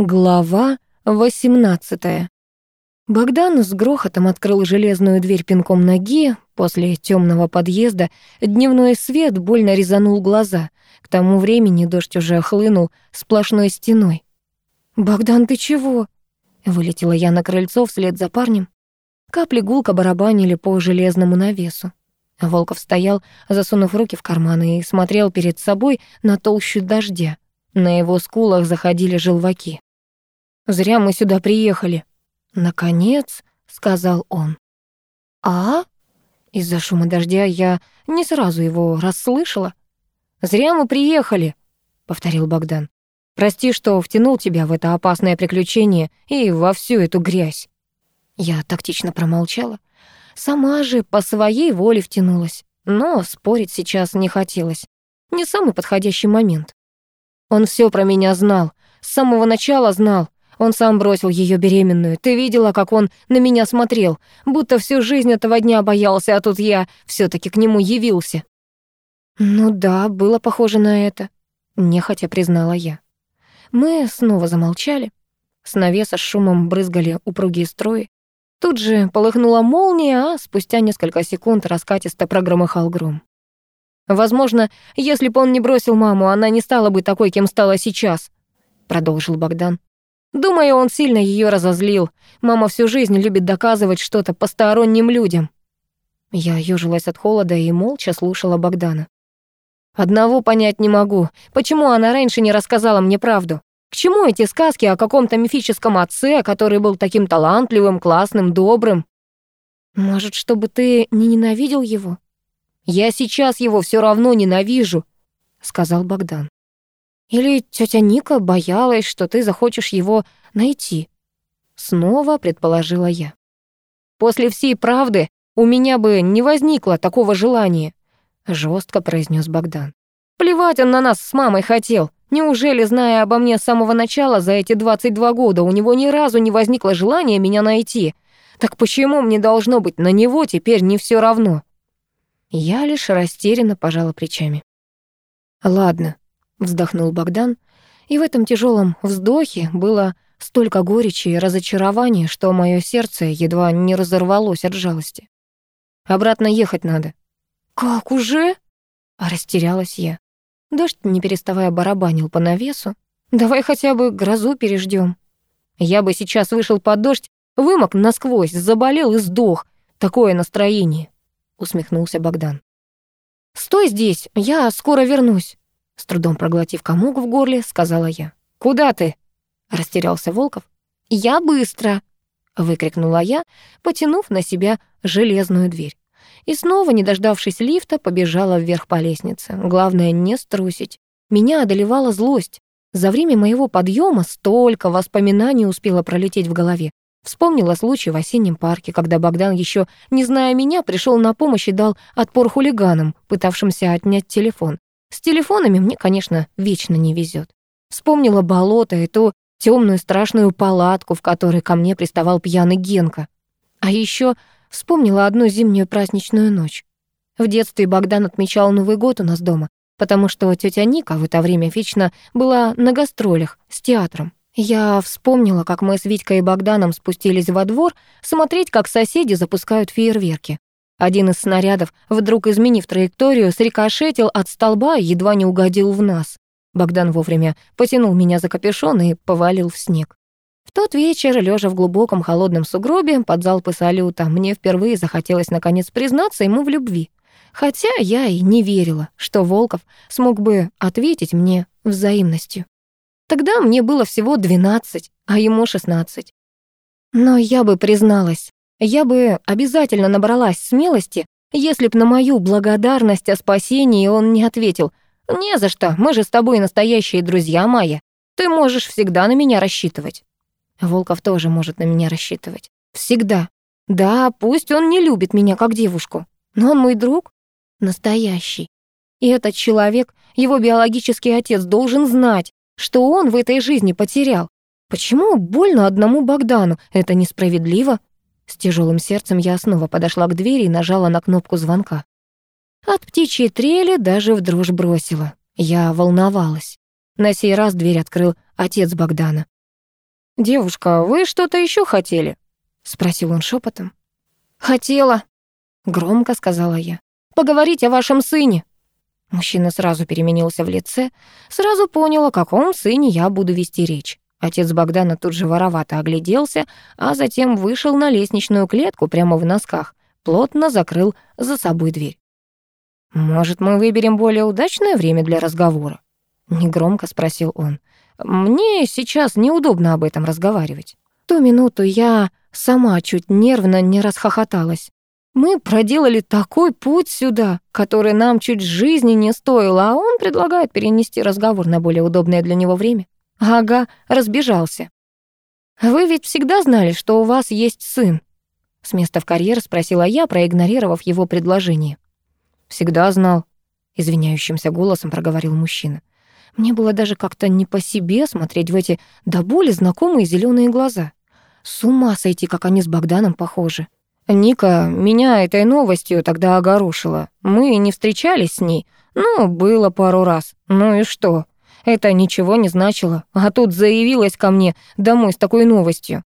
Глава 18. Богдан с грохотом открыл железную дверь пинком ноги. После темного подъезда дневной свет больно резанул глаза. К тому времени дождь уже охлынул сплошной стеной. «Богдан, ты чего?» — вылетела я на крыльцо вслед за парнем. Капли гулко барабанили по железному навесу. Волков стоял, засунув руки в карманы, и смотрел перед собой на толщу дождя. На его скулах заходили желваки. Зря мы сюда приехали». «Наконец», — сказал он. «А?» Из-за шума дождя я не сразу его расслышала. «Зря мы приехали», — повторил Богдан. «Прости, что втянул тебя в это опасное приключение и во всю эту грязь». Я тактично промолчала. Сама же по своей воле втянулась, но спорить сейчас не хотелось. Не самый подходящий момент. Он все про меня знал, с самого начала знал, он сам бросил ее беременную. Ты видела, как он на меня смотрел? Будто всю жизнь этого дня боялся, а тут я все таки к нему явился». «Ну да, было похоже на это», — нехотя признала я. Мы снова замолчали. С навеса с шумом брызгали упругие строи. Тут же полыхнула молния, а спустя несколько секунд раскатисто прогромыхал гром. «Возможно, если бы он не бросил маму, она не стала бы такой, кем стала сейчас», — продолжил Богдан. Думаю, он сильно ее разозлил. Мама всю жизнь любит доказывать что-то посторонним людям. Я ёжилась от холода и молча слушала Богдана. Одного понять не могу. Почему она раньше не рассказала мне правду? К чему эти сказки о каком-то мифическом отце, который был таким талантливым, классным, добрым? Может, чтобы ты не ненавидел его? Я сейчас его все равно ненавижу, сказал Богдан. Или тетя Ника боялась, что ты захочешь его найти?» Снова предположила я. «После всей правды у меня бы не возникло такого желания», жестко произнес Богдан. «Плевать он на нас с мамой хотел. Неужели, зная обо мне с самого начала за эти 22 года, у него ни разу не возникло желания меня найти? Так почему мне должно быть на него теперь не все равно?» Я лишь растерянно пожала плечами. «Ладно, вздохнул Богдан. И в этом тяжелом вздохе было столько горечи и разочарования, что мое сердце едва не разорвалось от жалости. Обратно ехать надо. Как уже? растерялась я. Дождь, не переставая, барабанил по навесу. Давай хотя бы грозу переждем. Я бы сейчас вышел под дождь, вымок насквозь, заболел и сдох. Такое настроение, усмехнулся Богдан. Стой здесь, я скоро вернусь. С трудом проглотив комок в горле, сказала я. «Куда ты?» — растерялся Волков. «Я быстро!» — выкрикнула я, потянув на себя железную дверь. И снова, не дождавшись лифта, побежала вверх по лестнице. Главное — не струсить. Меня одолевала злость. За время моего подъема столько воспоминаний успело пролететь в голове. Вспомнила случай в осеннем парке, когда Богдан, еще не зная меня, пришел на помощь и дал отпор хулиганам, пытавшимся отнять телефон. С телефонами мне, конечно, вечно не везет. Вспомнила болото и ту темную страшную палатку, в которой ко мне приставал пьяный Генка. А еще вспомнила одну зимнюю праздничную ночь. В детстве Богдан отмечал Новый год у нас дома, потому что тетя Ника в это время вечно была на гастролях с театром. Я вспомнила, как мы с Витькой и Богданом спустились во двор смотреть, как соседи запускают фейерверки. Один из снарядов, вдруг изменив траекторию, срикошетил от столба и едва не угодил в нас. Богдан вовремя потянул меня за капюшон и повалил в снег. В тот вечер, лежа в глубоком холодном сугробе, под залпы салюта, мне впервые захотелось наконец признаться ему в любви. Хотя я и не верила, что Волков смог бы ответить мне взаимностью. Тогда мне было всего 12, а ему 16. Но я бы призналась, я бы обязательно набралась смелости, если б на мою благодарность о спасении он не ответил. «Не за что, мы же с тобой настоящие друзья, Майя. Ты можешь всегда на меня рассчитывать». Волков тоже может на меня рассчитывать. Всегда. Да, пусть он не любит меня как девушку, но он мой друг. Настоящий. И этот человек, его биологический отец, должен знать, что он в этой жизни потерял. Почему больно одному Богдану? Это несправедливо. С тяжелым сердцем я снова подошла к двери и нажала на кнопку звонка. От птичьей трели даже в дрожь бросила. Я волновалась. На сей раз дверь открыл отец Богдана. «Девушка, вы что-то еще хотели?» — спросил он шепотом. «Хотела», — громко сказала я. «Поговорить о вашем сыне». Мужчина сразу переменился в лице, сразу понял, о каком сыне я буду вести речь. Отец Богдана тут же воровато огляделся, а затем вышел на лестничную клетку прямо в носках, плотно закрыл за собой дверь. «Может, мы выберем более удачное время для разговора?» — негромко спросил он. «Мне сейчас неудобно об этом разговаривать». Ту минуту я сама чуть нервно не расхохоталась. Мы проделали такой путь сюда, который нам чуть жизни не стоило, а он предлагает перенести разговор на более удобное для него время. Ага разбежался. «Вы ведь всегда знали, что у вас есть сын?» С места в карьер спросила я, проигнорировав его предложение. «Всегда знал», — извиняющимся голосом проговорил мужчина. Мне было даже как-то не по себе смотреть в эти до боли знакомые зеленые глаза. С ума сойти, как они с Богданом похожи. Ника меня этой новостью тогда огорошила. Мы не встречались с ней. Ну, было пару раз. Ну и что? Это ничего не значило, а тут заявилась ко мне домой с такой новостью.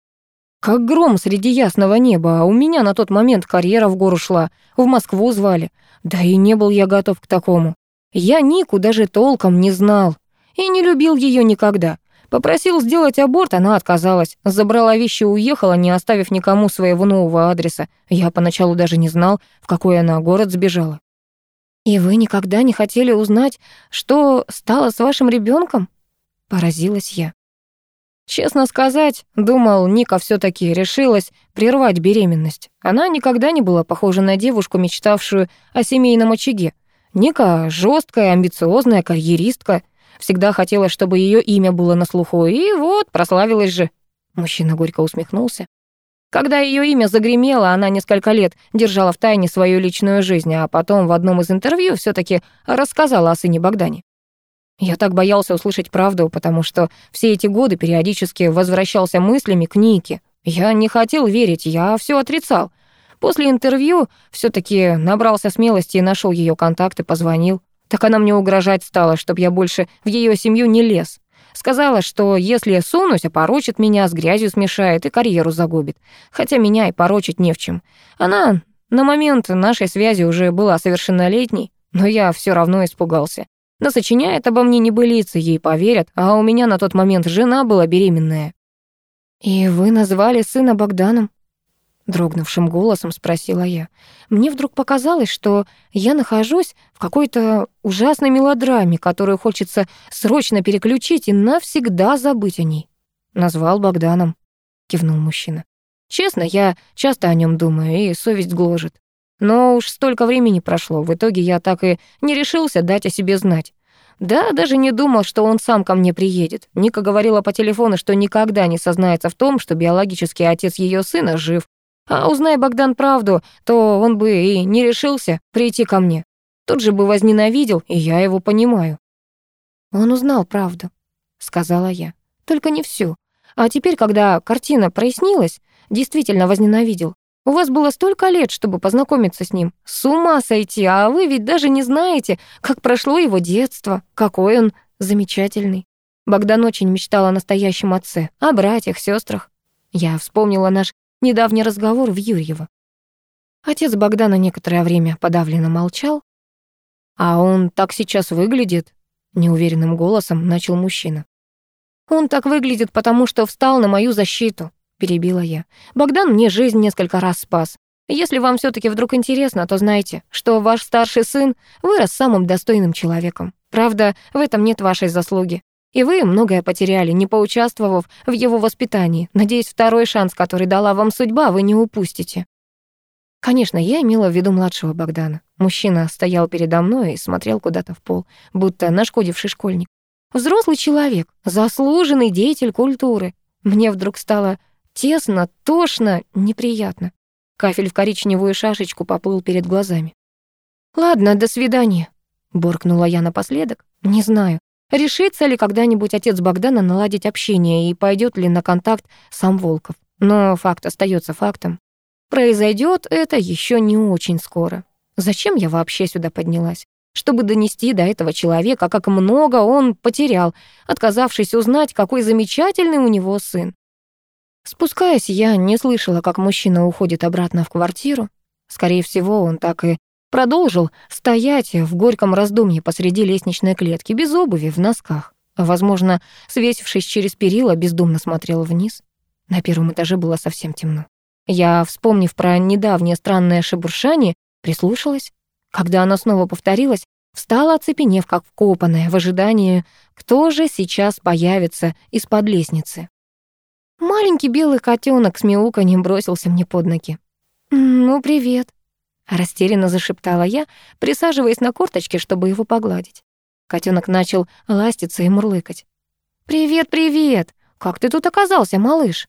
Как гром среди ясного неба, а у меня на тот момент карьера в гору шла, в Москву звали. Да и не был я готов к такому. Я Нику даже толком не знал и не любил ее никогда. Попросил сделать аборт, она отказалась. Забрала вещи и уехала, не оставив никому своего нового адреса. Я поначалу даже не знал, в какой она город сбежала. «И вы никогда не хотели узнать, что стало с вашим ребенком? Поразилась я. Честно сказать, думал, Ника все таки решилась прервать беременность. Она никогда не была похожа на девушку, мечтавшую о семейном очаге. Ника — жесткая, амбициозная карьеристка. Всегда хотела, чтобы ее имя было на слуху, и вот, прославилась же. Мужчина горько усмехнулся. Когда ее имя загремело, она несколько лет держала в тайне свою личную жизнь, а потом в одном из интервью все таки рассказала о сыне Богдане. Я так боялся услышать правду, потому что все эти годы периодически возвращался мыслями к Нике. Я не хотел верить, я все отрицал. После интервью все таки набрался смелости и нашел ее контакты, позвонил. Так она мне угрожать стала, чтобы я больше в ее семью не лез. Сказала, что если я сунусь, а опорочит меня, с грязью смешает и карьеру загубит. Хотя меня и порочить не в чем. Она на момент нашей связи уже была совершеннолетней, но я все равно испугался. Но сочиняет обо мне небылицы, ей поверят, а у меня на тот момент жена была беременная. «И вы назвали сына Богданом?» Дрогнувшим голосом спросила я. Мне вдруг показалось, что я нахожусь в какой-то ужасной мелодраме, которую хочется срочно переключить и навсегда забыть о ней. Назвал Богданом. Кивнул мужчина. Честно, я часто о нем думаю, и совесть гложет. Но уж столько времени прошло, в итоге я так и не решился дать о себе знать. Да, даже не думал, что он сам ко мне приедет. Ника говорила по телефону, что никогда не сознается в том, что биологический отец ее сына жив, а узнай Богдан правду, то он бы и не решился прийти ко мне. Тут же бы возненавидел, и я его понимаю». «Он узнал правду», — сказала я. «Только не всю. А теперь, когда картина прояснилась, действительно возненавидел. У вас было столько лет, чтобы познакомиться с ним. С ума сойти, а вы ведь даже не знаете, как прошло его детство, какой он замечательный. Богдан очень мечтал о настоящем отце, о братьях, сестрах. Я вспомнила наш недавний разговор в Юрьево. Отец Богдана некоторое время подавленно молчал. «А он так сейчас выглядит», — неуверенным голосом начал мужчина. «Он так выглядит, потому что встал на мою защиту», — перебила я. «Богдан мне жизнь несколько раз спас. Если вам все таки вдруг интересно, то знайте, что ваш старший сын вырос самым достойным человеком. Правда, в этом нет вашей заслуги. И вы многое потеряли, не поучаствовав в его воспитании. Надеюсь, второй шанс, который дала вам судьба, вы не упустите. Конечно, я имела в виду младшего Богдана. Мужчина стоял передо мной и смотрел куда-то в пол, будто нашкодивший школьник. Взрослый человек, заслуженный деятель культуры. Мне вдруг стало тесно, тошно, неприятно. Кафель в коричневую шашечку поплыл перед глазами. «Ладно, до свидания», — буркнула я напоследок. «Не знаю, Решится ли когда-нибудь отец Богдана наладить общение и пойдет ли на контакт сам Волков? Но факт остается фактом. Произойдет это еще не очень скоро. Зачем я вообще сюда поднялась? Чтобы донести до этого человека, как много он потерял, отказавшись узнать, какой замечательный у него сын. Спускаясь, я не слышала, как мужчина уходит обратно в квартиру. Скорее всего, он так и продолжил стоять в горьком раздумье посреди лестничной клетки, без обуви, в носках. Возможно, свесившись через перила, бездумно смотрел вниз. На первом этаже было совсем темно. Я, вспомнив про недавнее странное шебуршание, прислушалась. Когда оно снова повторилось, встала оцепенев, как вкопанная, в ожидании, кто же сейчас появится из-под лестницы. Маленький белый котенок с мяуканьем бросился мне под ноги. «Ну, привет», Растерянно зашептала я, присаживаясь на корточке, чтобы его погладить. Котенок начал ластиться и мурлыкать. «Привет, привет! Как ты тут оказался, малыш?»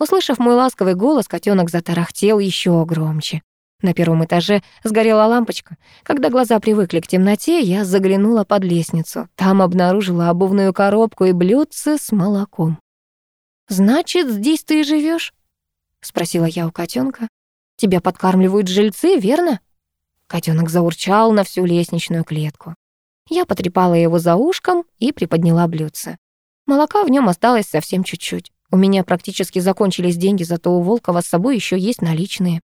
Услышав мой ласковый голос, котенок затарахтел еще громче. На первом этаже сгорела лампочка. Когда глаза привыкли к темноте, я заглянула под лестницу. Там обнаружила обувную коробку и блюдце с молоком. «Значит, здесь ты и живешь? спросила я у котенка. Тебя подкармливают жильцы, верно?» Котенок заурчал на всю лестничную клетку. Я потрепала его за ушком и приподняла блюдце. Молока в нем осталось совсем чуть-чуть. У меня практически закончились деньги, зато у Волкова с собой еще есть наличные.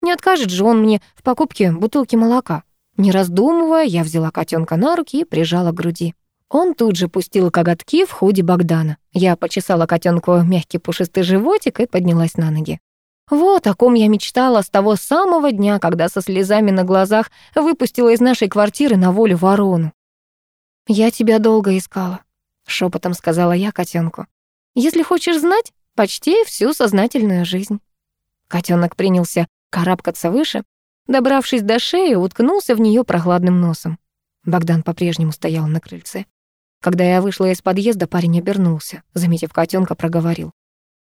Не откажет же он мне в покупке бутылки молока. Не раздумывая, я взяла котенка на руки и прижала к груди. Он тут же пустил коготки в ходе Богдана. Я почесала котенку мягкий пушистый животик и поднялась на ноги. Вот о ком я мечтала с того самого дня, когда со слезами на глазах выпустила из нашей квартиры на волю ворону. «Я тебя долго искала», — шепотом сказала я котенку. «Если хочешь знать, почти всю сознательную жизнь». Котенок принялся карабкаться выше, добравшись до шеи, уткнулся в нее прохладным носом. Богдан по-прежнему стоял на крыльце. Когда я вышла из подъезда, парень обернулся, заметив котенка, проговорил.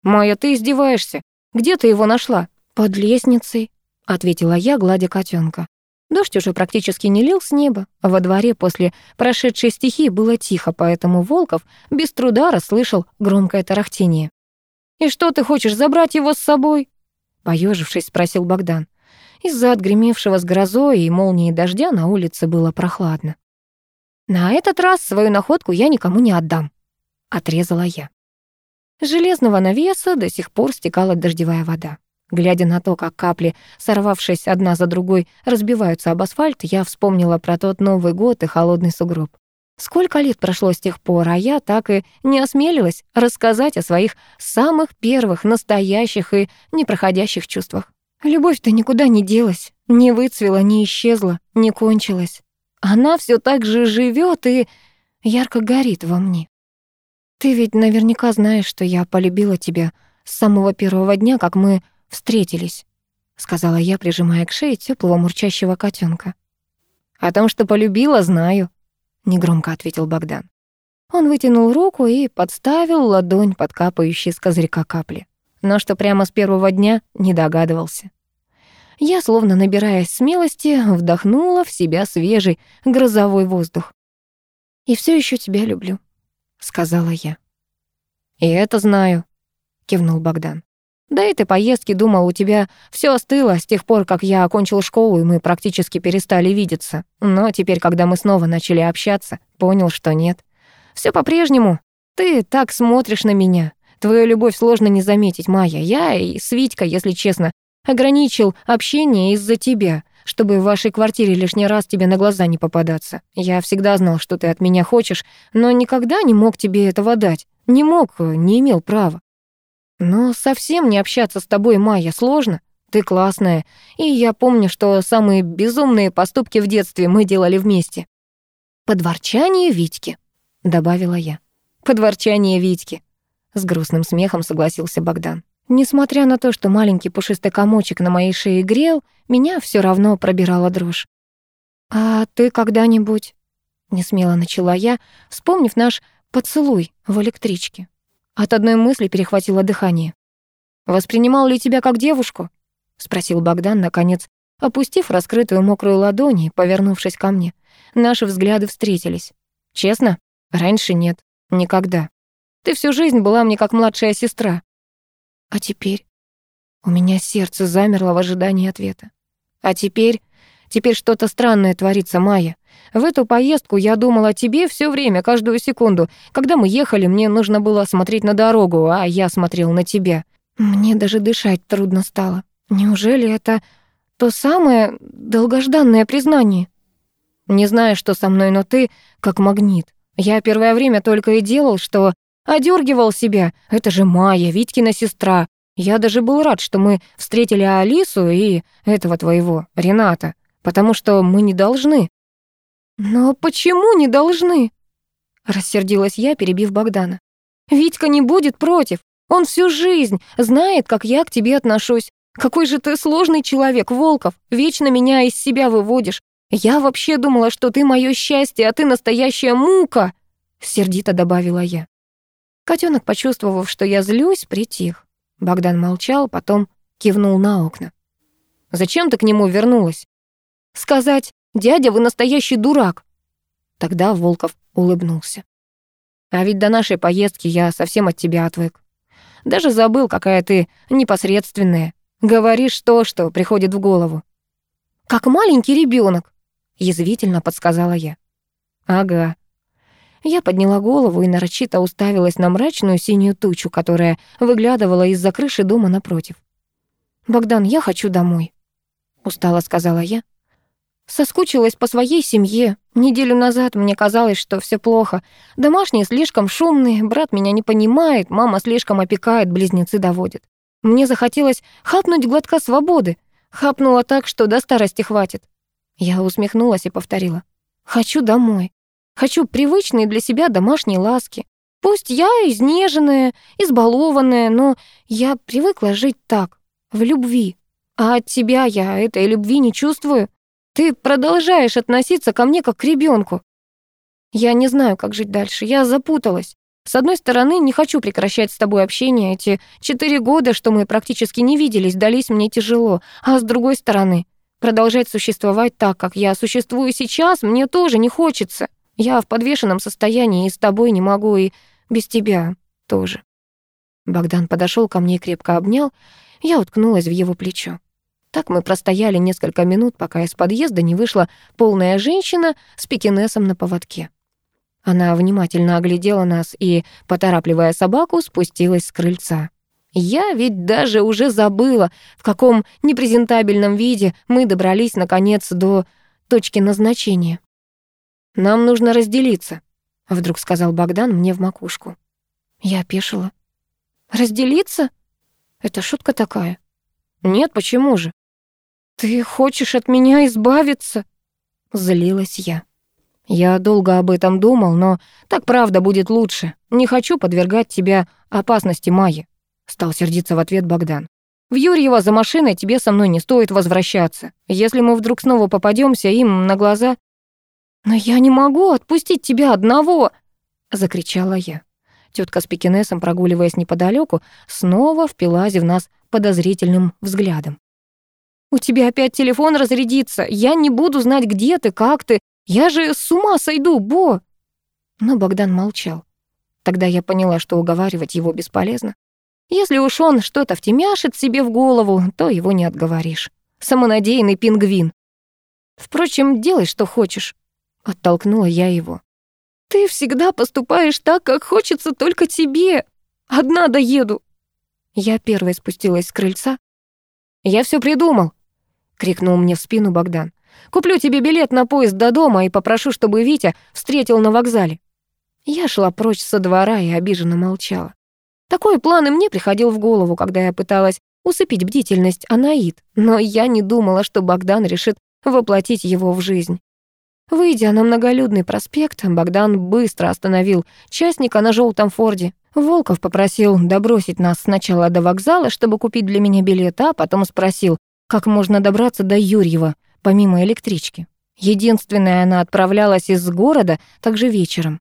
«Майя, ты издеваешься? Где ты его нашла?» «Под лестницей», — ответила я, гладя котенка. Дождь уже практически не лил с неба. А во дворе после прошедшей стихии было тихо, поэтому Волков без труда расслышал громкое тарахтение. «И что ты хочешь забрать его с собой?» Поежившись, спросил Богдан. Из-за отгремевшего с грозой и молнией дождя на улице было прохладно. «На этот раз свою находку я никому не отдам», — отрезала я. Железного навеса до сих пор стекала дождевая вода. Глядя на то, как капли, сорвавшись одна за другой, разбиваются об асфальт, я вспомнила про тот Новый год и холодный сугроб. Сколько лет прошло с тех пор, а я так и не осмелилась рассказать о своих самых первых, настоящих и непроходящих чувствах. Любовь-то никуда не делась, не выцвела, не исчезла, не кончилась. Она все так же живет и ярко горит во мне. Ты ведь наверняка знаешь, что я полюбила тебя с самого первого дня, как мы встретились», — сказала я, прижимая к шее теплого мурчащего котенка. «О том, что полюбила, знаю», — негромко ответил Богдан. Он вытянул руку и подставил ладонь под капающие с козырька капли. Но что прямо с первого дня не догадывался. Я, словно набираясь смелости, вдохнула в себя свежий грозовой воздух. «И все еще тебя люблю», сказала я. «И это знаю», — кивнул Богдан. «До этой поездки думал, у тебя все остыло с тех пор, как я окончил школу, и мы практически перестали видеться. Но теперь, когда мы снова начали общаться, понял, что нет. Все по-прежнему. Ты так смотришь на меня. Твою любовь сложно не заметить, Майя. Я и с Витькой, если честно, ограничил общение из-за тебя чтобы в вашей квартире лишний раз тебе на глаза не попадаться. Я всегда знал, что ты от меня хочешь, но никогда не мог тебе этого дать. Не мог, не имел права. Но совсем не общаться с тобой, Майя, сложно. Ты классная, и я помню, что самые безумные поступки в детстве мы делали вместе. Подворчание Витьки, добавила я. Подворчание Витьки. С грустным смехом согласился Богдан. Несмотря на то, что маленький пушистый комочек на моей шее грел, меня все равно пробирала дрожь. «А ты когда-нибудь...» — несмело начала я, вспомнив наш поцелуй в электричке. От одной мысли перехватило дыхание. «Воспринимал ли тебя как девушку?» — спросил Богдан, наконец, опустив раскрытую мокрую ладонь и повернувшись ко мне. Наши взгляды встретились. «Честно? Раньше нет. Никогда. Ты всю жизнь была мне как младшая сестра. А теперь? У меня сердце замерло в ожидании ответа. А теперь? Теперь что-то странное творится, Майя. В эту поездку я думала о тебе все время, каждую секунду. Когда мы ехали, мне нужно было смотреть на дорогу, а я смотрел на тебя. Мне даже дышать трудно стало. Неужели это то самое долгожданное признание? Не знаю, что со мной, но ты как магнит. Я первое время только и делал, что Одергивал себя. Это же Майя, Витькина сестра. Я даже был рад, что мы встретили Алису и этого твоего, Рената, потому что мы не должны». «Но почему не должны?» Рассердилась я, перебив Богдана. «Витька не будет против. Он всю жизнь знает, как я к тебе отношусь. Какой же ты сложный человек, Волков. Вечно меня из себя выводишь. Я вообще думала, что ты мое счастье, а ты настоящая мука!» Сердито добавила я. Котенок, почувствовав, что я злюсь, притих. Богдан молчал, потом кивнул на окна. «Зачем ты к нему вернулась?» «Сказать, дядя, вы настоящий дурак!» Тогда Волков улыбнулся. «А ведь до нашей поездки я совсем от тебя отвык. Даже забыл, какая ты непосредственная. Говоришь то, что приходит в голову». «Как маленький ребенок, язвительно подсказала я. «Ага, я подняла голову и нарочито уставилась на мрачную синюю тучу, которая выглядывала из-за крыши дома напротив. «Богдан, я хочу домой», — устало сказала я. Соскучилась по своей семье. Неделю назад мне казалось, что все плохо. Домашние слишком шумные, брат меня не понимает, мама слишком опекает, близнецы доводят. Мне захотелось хапнуть глотка свободы. Хапнула так, что до старости хватит. Я усмехнулась и повторила. «Хочу домой. Хочу привычные для себя домашние ласки. Пусть я изнеженная, избалованная, но я привыкла жить так, в любви. А от тебя я этой любви не чувствую. Ты продолжаешь относиться ко мне как к ребенку. Я не знаю, как жить дальше. Я запуталась. С одной стороны, не хочу прекращать с тобой общение. Эти четыре года, что мы практически не виделись, дались мне тяжело. А с другой стороны, продолжать существовать так, как я существую сейчас, мне тоже не хочется. Я в подвешенном состоянии и с тобой не могу, и без тебя тоже». Богдан подошел ко мне и крепко обнял. Я уткнулась в его плечо. Так мы простояли несколько минут, пока из подъезда не вышла полная женщина с пекинесом на поводке. Она внимательно оглядела нас и, поторапливая собаку, спустилась с крыльца. Я ведь даже уже забыла, в каком непрезентабельном виде мы добрались, наконец, до точки назначения. «Нам нужно разделиться», — вдруг сказал Богдан мне в макушку. Я опешила. «Разделиться? Это шутка такая». «Нет, почему же?» «Ты хочешь от меня избавиться?» Злилась я. «Я долго об этом думал, но так правда будет лучше. Не хочу подвергать тебя опасности Майи», — стал сердиться в ответ Богдан. «В Юрьева за машиной тебе со мной не стоит возвращаться. Если мы вдруг снова попадемся им на глаза, «Но я не могу отпустить тебя одного!» — закричала я. Тетка с пекинесом, прогуливаясь неподалеку, снова впилась в нас подозрительным взглядом. «У тебя опять телефон разрядится. Я не буду знать, где ты, как ты. Я же с ума сойду, Бо!» Но Богдан молчал. Тогда я поняла, что уговаривать его бесполезно. Если уж он что-то втемяшит себе в голову, то его не отговоришь. Самонадеянный пингвин. Впрочем, делай, что хочешь. Оттолкнула я его. «Ты всегда поступаешь так, как хочется только тебе. Одна доеду». Я первой спустилась с крыльца. «Я все придумал», — крикнул мне в спину Богдан. «Куплю тебе билет на поезд до дома и попрошу, чтобы Витя встретил на вокзале». Я шла прочь со двора и обиженно молчала. Такой план и мне приходил в голову, когда я пыталась усыпить бдительность Анаид, но я не думала, что Богдан решит воплотить его в жизнь. Выйдя на многолюдный проспект, Богдан быстро остановил частника на желтом форде. Волков попросил добросить нас сначала до вокзала, чтобы купить для меня билет, а потом спросил, как можно добраться до Юрьева, помимо электрички. Единственная она отправлялась из города также вечером.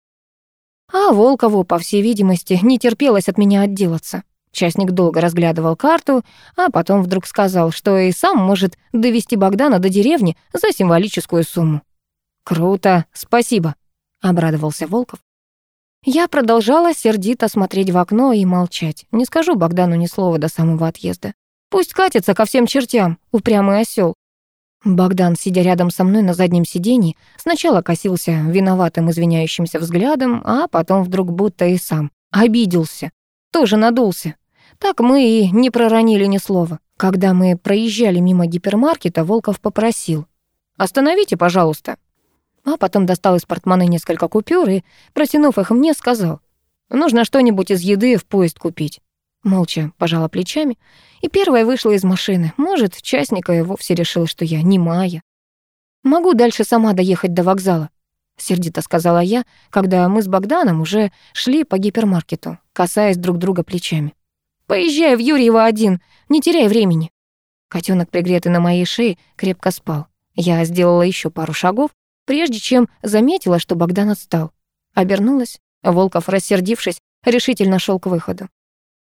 А Волкову, по всей видимости, не терпелось от меня отделаться. Частник долго разглядывал карту, а потом вдруг сказал, что и сам может довести Богдана до деревни за символическую сумму. «Круто, спасибо», — обрадовался Волков. Я продолжала сердито смотреть в окно и молчать. Не скажу Богдану ни слова до самого отъезда. Пусть катится ко всем чертям, упрямый осел. Богдан, сидя рядом со мной на заднем сиденье, сначала косился виноватым извиняющимся взглядом, а потом вдруг будто и сам обиделся, тоже надулся. Так мы и не проронили ни слова. Когда мы проезжали мимо гипермаркета, Волков попросил. «Остановите, пожалуйста» а потом достал из портмана несколько купюр и, протянув их мне, сказал, «Нужно что-нибудь из еды в поезд купить». Молча пожала плечами, и первая вышла из машины. Может, частника и вовсе решила, что я не немая. «Могу дальше сама доехать до вокзала», — сердито сказала я, когда мы с Богданом уже шли по гипермаркету, касаясь друг друга плечами. «Поезжай в Юрьево один, не теряй времени». Котенок, пригретый на моей шее, крепко спал. Я сделала еще пару шагов, прежде чем заметила, что Богдан отстал. Обернулась. Волков, рассердившись, решительно шел к выходу.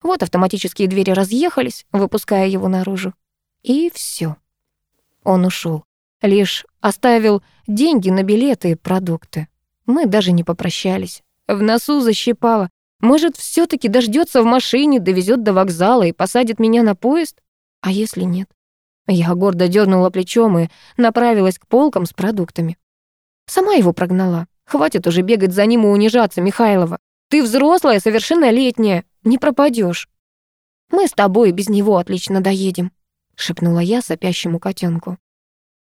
Вот автоматические двери разъехались, выпуская его наружу. И все. Он ушел, Лишь оставил деньги на билеты и продукты. Мы даже не попрощались. В носу защипало. Может, все таки дождется в машине, довезет до вокзала и посадит меня на поезд? А если нет? Я гордо дернула плечом и направилась к полкам с продуктами. Сама его прогнала. Хватит уже бегать за ним и унижаться, Михайлова. Ты взрослая, совершеннолетняя. Не пропадешь. Мы с тобой без него отлично доедем, шепнула я сопящему котенку.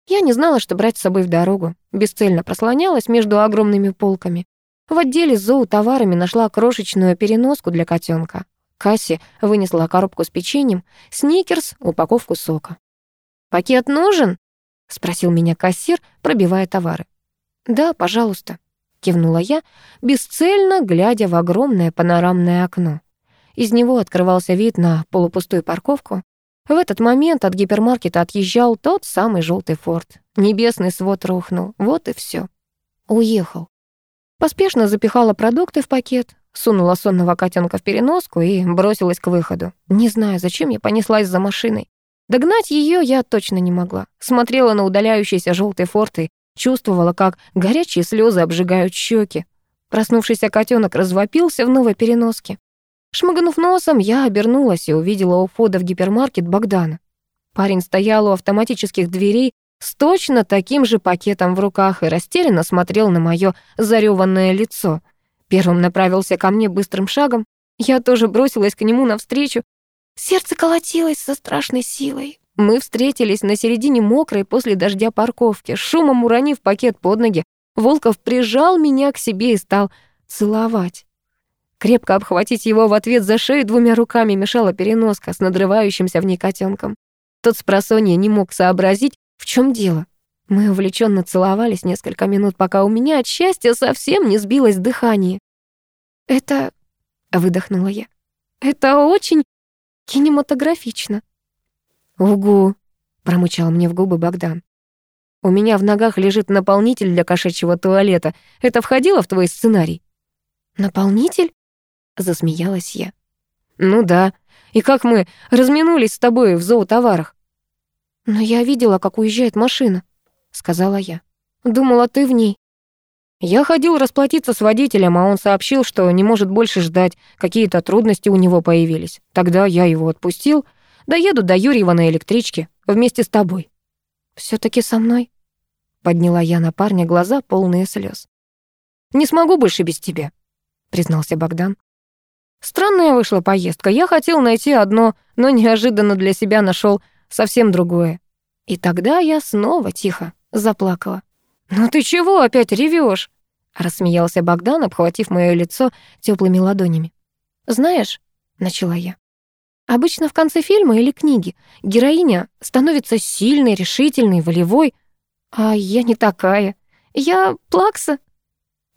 Я не знала, что брать с собой в дорогу. Бесцельно прослонялась между огромными полками. В отделе с зоотоварами нашла крошечную переноску для котенка. Касси вынесла коробку с печеньем, сникерс, упаковку сока. «Пакет нужен?» — спросил меня кассир, пробивая товары. «Да, пожалуйста», — кивнула я, бесцельно глядя в огромное панорамное окно. Из него открывался вид на полупустую парковку. В этот момент от гипермаркета отъезжал тот самый желтый форт. Небесный свод рухнул. Вот и все. Уехал. Поспешно запихала продукты в пакет, сунула сонного котенка в переноску и бросилась к выходу. Не знаю, зачем я понеслась за машиной. Догнать ее я точно не могла. Смотрела на удаляющийся желтый желтые и чувствовала, как горячие слезы обжигают щеки. Проснувшийся котенок развопился в новой переноске. Шмыгнув носом, я обернулась и увидела у входа в гипермаркет Богдана. Парень стоял у автоматических дверей с точно таким же пакетом в руках и растерянно смотрел на мое зареванное лицо. Первым направился ко мне быстрым шагом. Я тоже бросилась к нему навстречу. Сердце колотилось со страшной силой. Мы встретились на середине мокрой после дождя парковки, шумом уронив пакет под ноги. Волков прижал меня к себе и стал целовать. Крепко обхватить его в ответ за шею двумя руками мешала переноска с надрывающимся в ней котенком. Тот с не мог сообразить, в чем дело. Мы увлеченно целовались несколько минут, пока у меня от счастья совсем не сбилось дыхание. «Это...» — выдохнула я. «Это очень кинематографично». «Угу!» — промычал мне в губы Богдан. «У меня в ногах лежит наполнитель для кошачьего туалета. Это входило в твой сценарий?» «Наполнитель?» — засмеялась я. «Ну да. И как мы разминулись с тобой в зоотоварах?» «Но я видела, как уезжает машина», — сказала я. «Думала, ты в ней». Я ходил расплатиться с водителем, а он сообщил, что не может больше ждать, какие-то трудности у него появились. Тогда я его отпустил, Доеду до Юрьева на электричке, вместе с тобой». Все-таки со мной?» Подняла я на парня глаза, полные слез. «Не смогу больше без тебя», — признался Богдан. «Странная вышла поездка. Я хотел найти одно, но неожиданно для себя нашел совсем другое». И тогда я снова тихо заплакала. «Ну ты чего опять ревешь? — рассмеялся Богдан, обхватив моё лицо теплыми ладонями. «Знаешь», — начала я, Обычно в конце фильма или книги героиня становится сильной, решительной, волевой. А я не такая. Я плакса.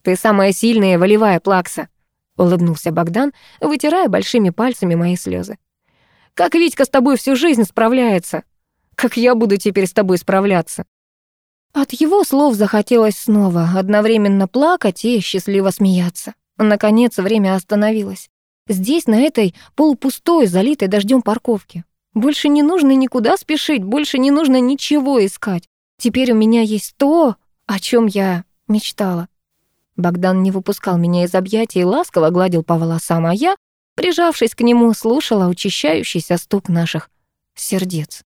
Ты самая сильная, волевая плакса, улыбнулся Богдан, вытирая большими пальцами мои слезы. Как Витька с тобой всю жизнь справляется. Как я буду теперь с тобой справляться? От его слов захотелось снова одновременно плакать и счастливо смеяться. Наконец время остановилось. Здесь, на этой полупустой, залитой дождем парковке. Больше не нужно никуда спешить, больше не нужно ничего искать. Теперь у меня есть то, о чем я мечтала. Богдан не выпускал меня из объятий и ласково гладил по волосам, а я, прижавшись к нему, слушала учащающийся стук наших сердец.